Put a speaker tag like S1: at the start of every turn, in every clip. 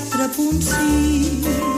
S1: 4.6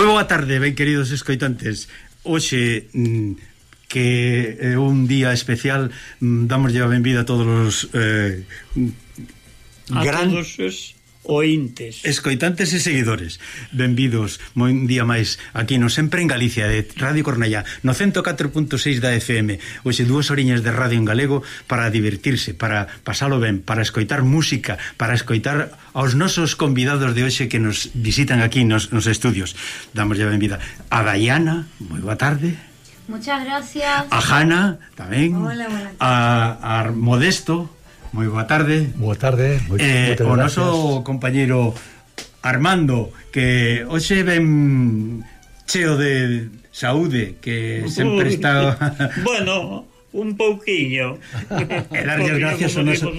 S1: Moi boa tarde, ben queridos escoitantes. Hoxe mm, que é un día especial, mm, damoslle a benvida a todos os eh,
S2: a gran... todos os ointes.
S1: Escoitantes e seguidores, benvidos moi un día máis aquí no Sempre en Galicia de Radio Cornellá, no 104.6 da FM, hoxe dúas oriñas de radio en galego para divertirse, para pasalo ben, para escoitar música, para escoitar aos nosos convidados de hoxe que nos visitan aquí nos, nos estudios. Damos ya benvida a Dayana, moi boa tarde.
S3: Muchas gracias.
S1: A Hanna, tamén.
S3: Hola,
S1: a, a Modesto. Moi boa tarde.
S4: Boa tarde.
S1: Moi, eh, o noso compañeiro Armando que hoxe ven cheo de saúde que sempre está
S2: Bueno, un pouquiño.
S1: e darlle gracias ao noso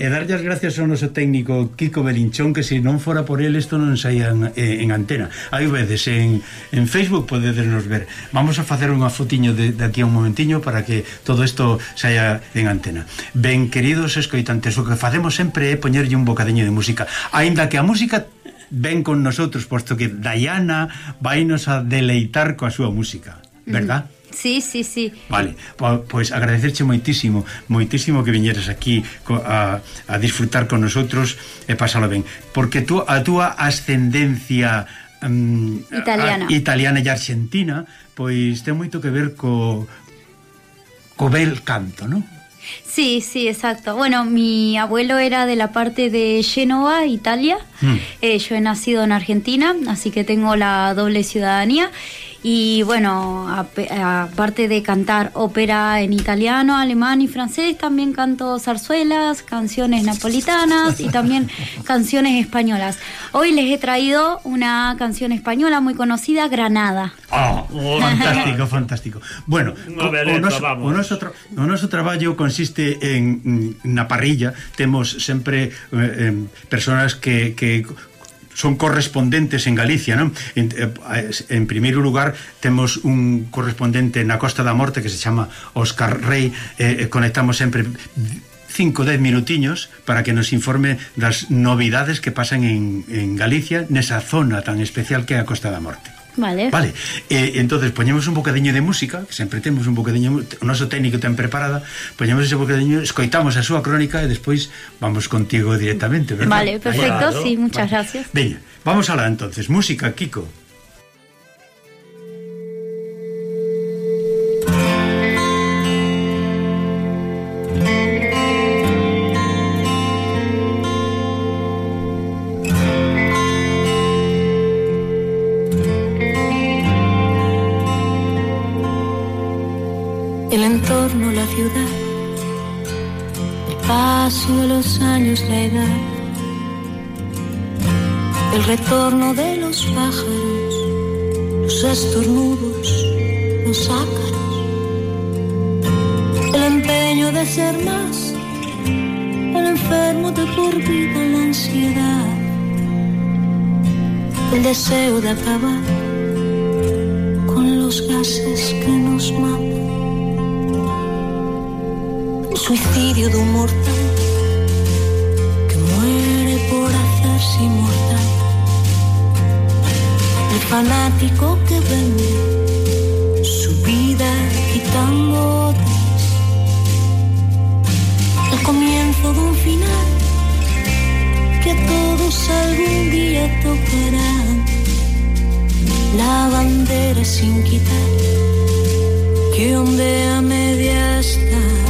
S1: E darlle as gracias ao noso técnico Kiko Belinchón que se non fora por el isto non saía en, eh, en antena. Hai veces en, en Facebook podedesnos ver. Vamos a facer unha fotiño de, de aquí a un momentiño para que todo isto saia en antena. Ben, queridos escoitantes, o que facemos sempre é poñerlle un bocadiño de música, aínda que a música ven con nosotros, posto que Diana vai nos a deleitar coa súa música, verdad? Mm -hmm.
S3: Sí, sí, sí.
S1: Vale, pois agradecerche moitísimo, moitísimo que viñeras aquí a, a disfrutar con nosotros e pásalo ben, porque tú a túa ascendencia
S3: um, italiana.
S1: A, italiana e argentina, pois ten moito que ver co co bel canto, non?
S3: Sí, sí, exacto. Bueno, mi abuelo era de la parte de Génova, Italia. Mm. Eh, yo he nacido en Argentina, así que tengo la doble ciudadanía. Y bueno, aparte de cantar ópera en italiano, alemán y francés, también canto zarzuelas, canciones napolitanas y también canciones españolas. Hoy les he traído una canción española muy conocida, Granada.
S1: Oh, fantástico, fantástico. Bueno, o, o, noso, o, noso tra o noso traballo consiste en na parrilla, temos sempre eh, eh, personas que, que son correspondentes en Galicia, non? En, eh, en primeiro lugar, temos un correspondente na Costa da Morte que se chama Óscar Rey, eh, eh conectamos sempre 5 10 minutiños para que nos informe das novidades que pasan en, en Galicia nesa zona tan especial que é a Costa da Morte.
S3: Vale.
S1: Vale. Eh, entonces poñemos un bocadiño de música, que sempre temos un bocadiño, o noso técnico ten preparada, poñemos ese bocadiño, escoitamos a súa crónica e despois vamos contigo directamente, ¿verdad?
S3: Vale, perfecto, claro. sí, muchas vale. gracias.
S1: Veña, vamos alá entonces, música, Kiko.
S4: La edad, el retorno de los pájaros, los estornudos, los ácaros, el empeño de ser más, el enfermo de por vida, la ansiedad, el deseo de acabar con los gases que nos matan, el suicidio de un mortal El fanático que vende su vida quitando. El comienzo de un final que todos algún día tocarán. La bandera sin quitar que ondea media está.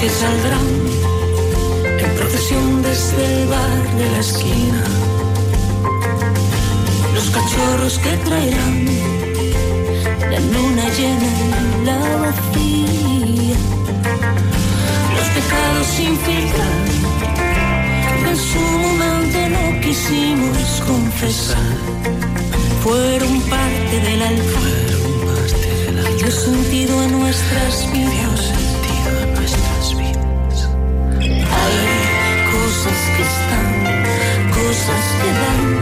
S4: Que saldrán en procesión desde el bar de la esquina. Los cachorros que traerán la luna llena y la vacía. Los pecados sin filtrar que en su momento no quisimos confesar. Fueron parte del altar. Dio sentido a nuestras vidas están, cosas que dan.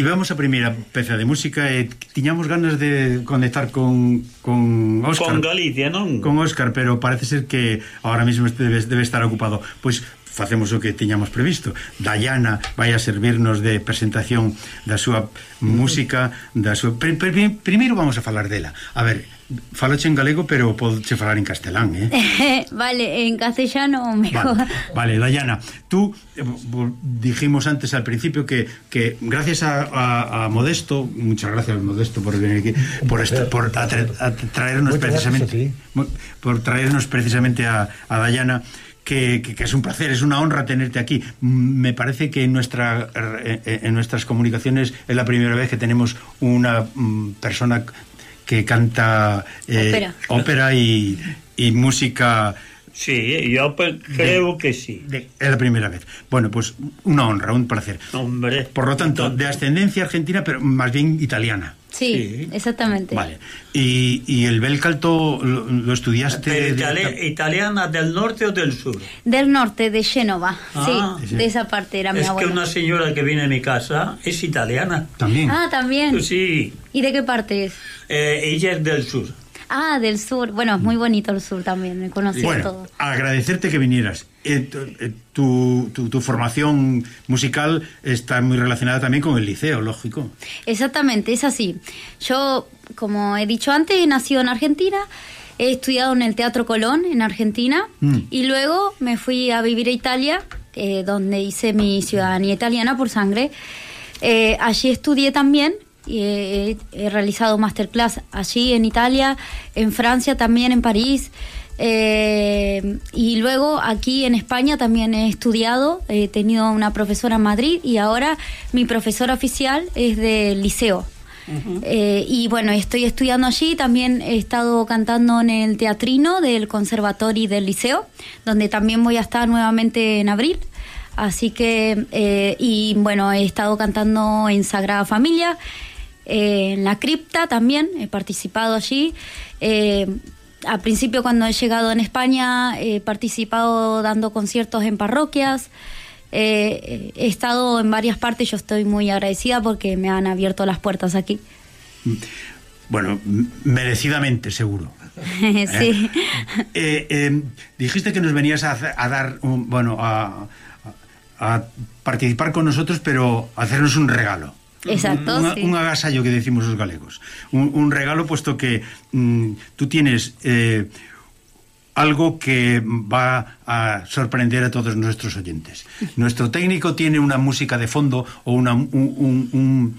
S1: Tivemos a primeira peza de música e tiñamos ganas de conectar con, con Óscar.
S2: Con Galicia, non?
S1: Con Óscar, pero parece ser que ahora mesmo debe, debe estar ocupado. Pois facemos o que tiñamos previsto. Dayana vai a servirnos de presentación da súa música, da súa... Primeiro vamos a falar dela. A ver, Faloche en galego, pero podche falar en castelán, eh?
S3: vale, en castellano mejor.
S1: Vale, vale Dayana, tú eh, dijimos antes al principio que, que gracias a, a, a Modesto, muchas gracias Modesto por venir aquí, por, esta, por atra, a traernos precisamente por traernos precisamente a, a Dayana. Que, que, que, es un placer, es una honra tenerte aquí. Mm, me parece que en, nuestra, eh, eh, en nuestras comunicaciones es la primera vez que tenemos una mm, persona que canta
S3: eh, ópera,
S1: ópera y, y música
S2: Sí, yo creo
S1: de,
S2: que sí.
S1: De, es la primera vez. Bueno, pues una honra, un placer.
S2: Hombre.
S1: Por lo tanto, de ascendencia argentina, pero más bien italiana.
S3: Sí, sí. exactamente.
S1: Vale. Y, y el bel canto lo, lo estudiaste...
S2: Itali de... ¿Italiana del norte o del sur?
S3: Del norte, de Génova. Ah, sí, sí, de esa parte era mi
S2: es
S3: abuela.
S2: Es que una señora que viene a mi casa es italiana.
S1: ¿También?
S3: Ah, también.
S2: Sí.
S3: ¿Y de qué parte es?
S2: Eh, ella es del sur.
S3: Ah, del sur. Bueno, es muy bonito el sur también, me conocí
S1: bueno,
S3: todo.
S1: agradecerte que vinieras. Eh, tu, tu, tu, formación musical está muy relacionada también con el liceo, lógico.
S3: Exactamente, es así. Yo, como he dicho antes, he nacido en Argentina, he estudiado en el Teatro Colón, en Argentina, mm. y luego me fui a vivir a Italia, eh, donde hice mi ciudadanía italiana por sangre. Eh, allí estudié también he, he, realizado masterclass allí en Italia, en Francia también, en París. Eh, y luego aquí en España también he estudiado, he tenido una profesora en Madrid y ahora mi profesora oficial es del liceo. Uh -huh. eh, y bueno, estoy estudiando allí, también he estado cantando en el teatrino del conservatorio y del liceo, donde también voy a estar nuevamente en abril. Así que, eh, y bueno, he estado cantando en Sagrada Familia, eh, en la cripta también, he participado allí. Eh, al principio cuando he llegado en España he participado dando conciertos en parroquias. Eh, he estado en varias partes, yo estoy muy agradecida porque me han abierto las puertas aquí.
S1: Bueno, merecidamente seguro.
S3: sí.
S1: Eh, eh, dijiste que nos venías a, a dar, un, bueno, a, a, participar con nosotros, pero hacernos un regalo.
S3: Exacto,
S1: un,
S3: sí.
S1: un agasallo que decimos los galegos. Un, un regalo puesto que mm, tú tienes eh, algo que va a sorprender a todos nuestros oyentes. Nuestro técnico tiene una música de fondo o una, un, un,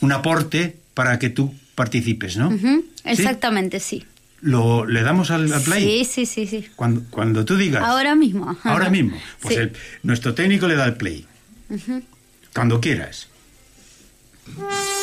S1: un aporte para que tú participes, ¿no?
S3: Uh -huh. Exactamente, ¿Sí? sí.
S1: ¿Lo, ¿Le damos al, al, play?
S3: Sí, sí, sí. sí.
S1: Cuando, cuando tú digas.
S3: Ahora mismo.
S1: Ahora mismo. Pues
S3: sí.
S1: el, nuestro técnico le da el play. Uh -huh. Cuando quieras.
S3: Mm-hmm.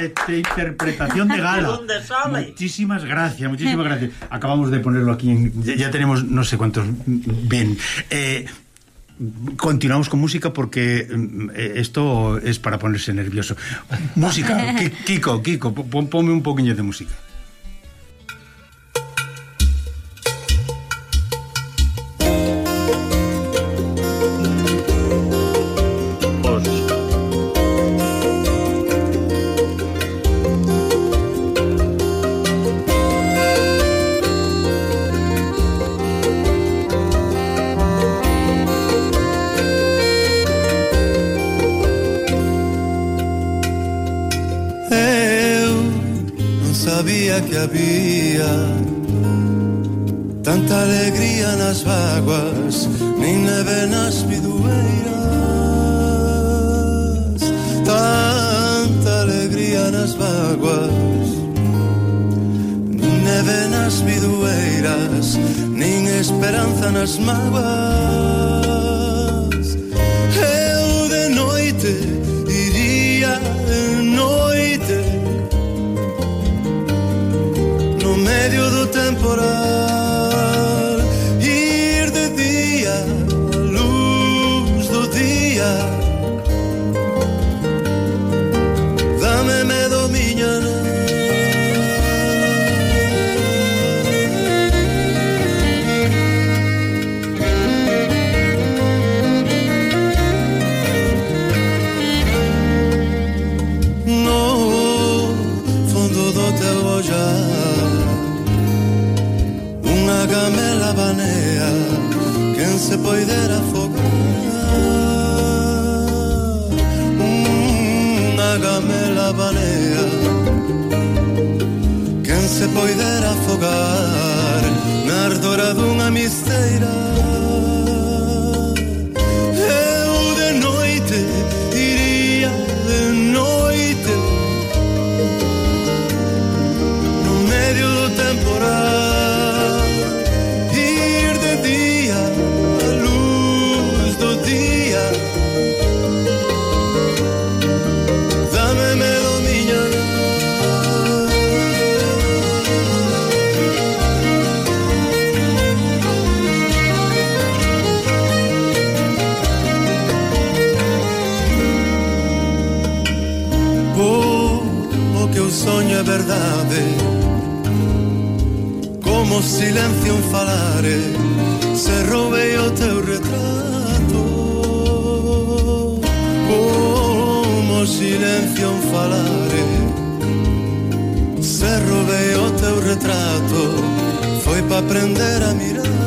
S1: este, interpretación de gala.
S3: ¿Dónde sale?
S1: Muchísimas gracias, muchísimas gracias. Acabamos de ponerlo aquí, en, ya, ya, tenemos no sé cuántos. Bien. Eh, continuamos con música porque eh, esto es para ponerse nervioso. Música, Kiko, Kiko, ponme un poquillo de música.
S5: sabía que había tanta alegría nas vaguas, nin neve nas pidueiras. Tanta alegría nas vaguas, nin neve nas pidueiras, nin esperanza nas mágoas por. para afogar na ardora dunha misteira bisogna verdade Como silencio un falare Se roubei o teu retrato. Como silencio un falare Se roubei o teu retrato. Foi pa aprender a mirar.